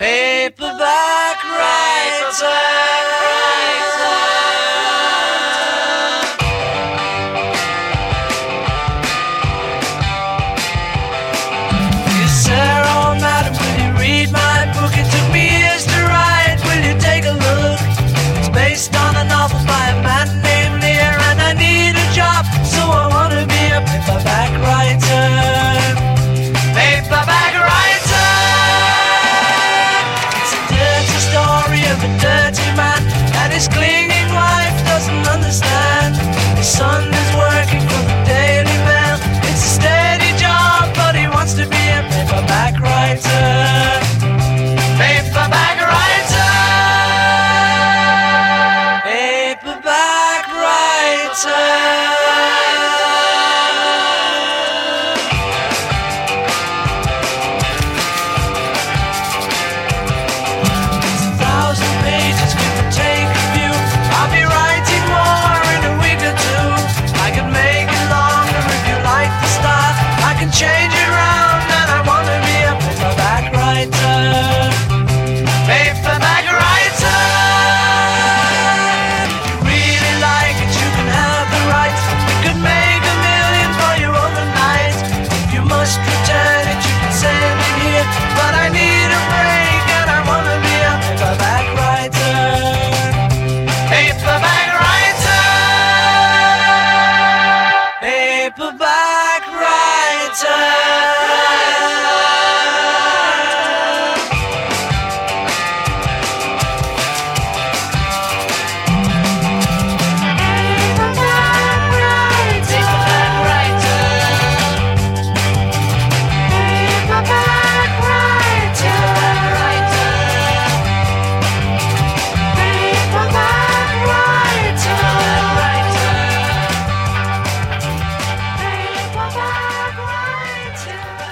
Hey time. to